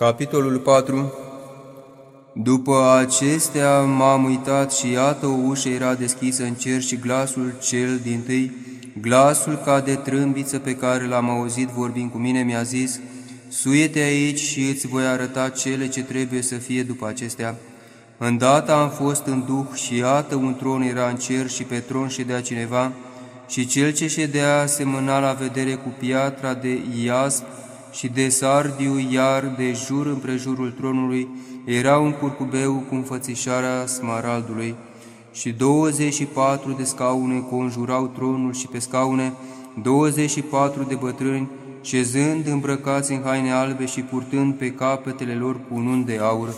Capitolul 4 După acestea m-am uitat și iată o ușă era deschisă în cer și glasul cel din tâi, glasul ca de trâmbiță pe care l-am auzit vorbind cu mine, mi-a zis, Suiete aici și îți voi arăta cele ce trebuie să fie după acestea. Îndată am fost în duh și iată un tron era în cer și pe tron ședea cineva, și cel ce ședea semăna la vedere cu piatra de iasp și de sardiu, iar de jur împrejurul tronului era un curcubeu cu înfățișarea smaraldului și 24 de scaune conjurau tronul și pe scaune 24 de bătrâni, șezând îmbrăcați în haine albe și purtând pe capetele lor cununi de aur.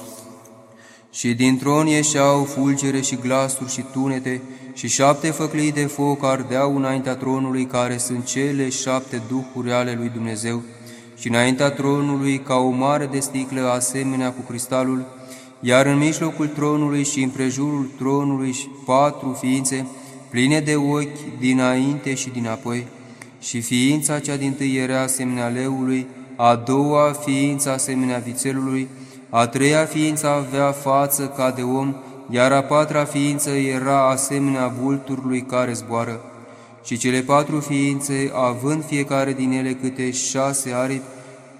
Și din tron ieșeau fulgere și glasuri și tunete, și șapte făclii de foc ardeau înaintea tronului, care sunt cele șapte duhuri ale lui Dumnezeu, și înaintea tronului ca o mare de sticlă asemenea cu cristalul, iar în mijlocul tronului și împrejurul tronului și patru ființe, pline de ochi dinainte și dinapoi, și ființa cea din tâi era asemenea leului, a doua ființă asemenea vițelului, a treia ființă avea față ca de om, iar a patra ființă era asemenea vulturului care zboară și cele patru ființe, având fiecare din ele câte șase aripi,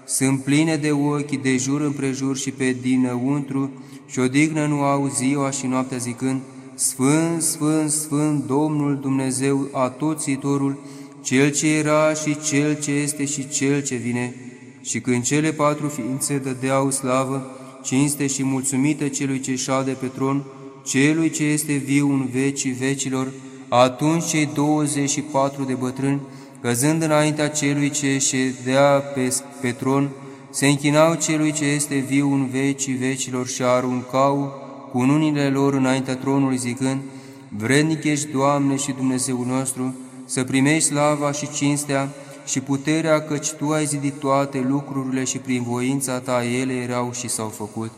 sunt pline de ochi de jur împrejur și pe dinăuntru și odihnă nu au ziua și noaptea zicând, Sfânt, Sfânt, Sfânt, Domnul Dumnezeu atoțitorul, Cel ce era și Cel ce este și Cel ce vine. Și când cele patru ființe dădeau slavă, cinste și mulțumită celui ce șade pe tron, celui ce este viu în vecii vecilor, atunci cei 24 de bătrâni, căzând înaintea celui ce ședea pe, pe tron, se închinau celui ce este viu în vecii vecilor și aruncau cu unile lor înaintea tronului zicând, Vrednic ești, Doamne și Dumnezeul nostru, să primești slava și cinstea și puterea, căci Tu ai zidit toate lucrurile și prin voința Ta ele erau și s-au făcut.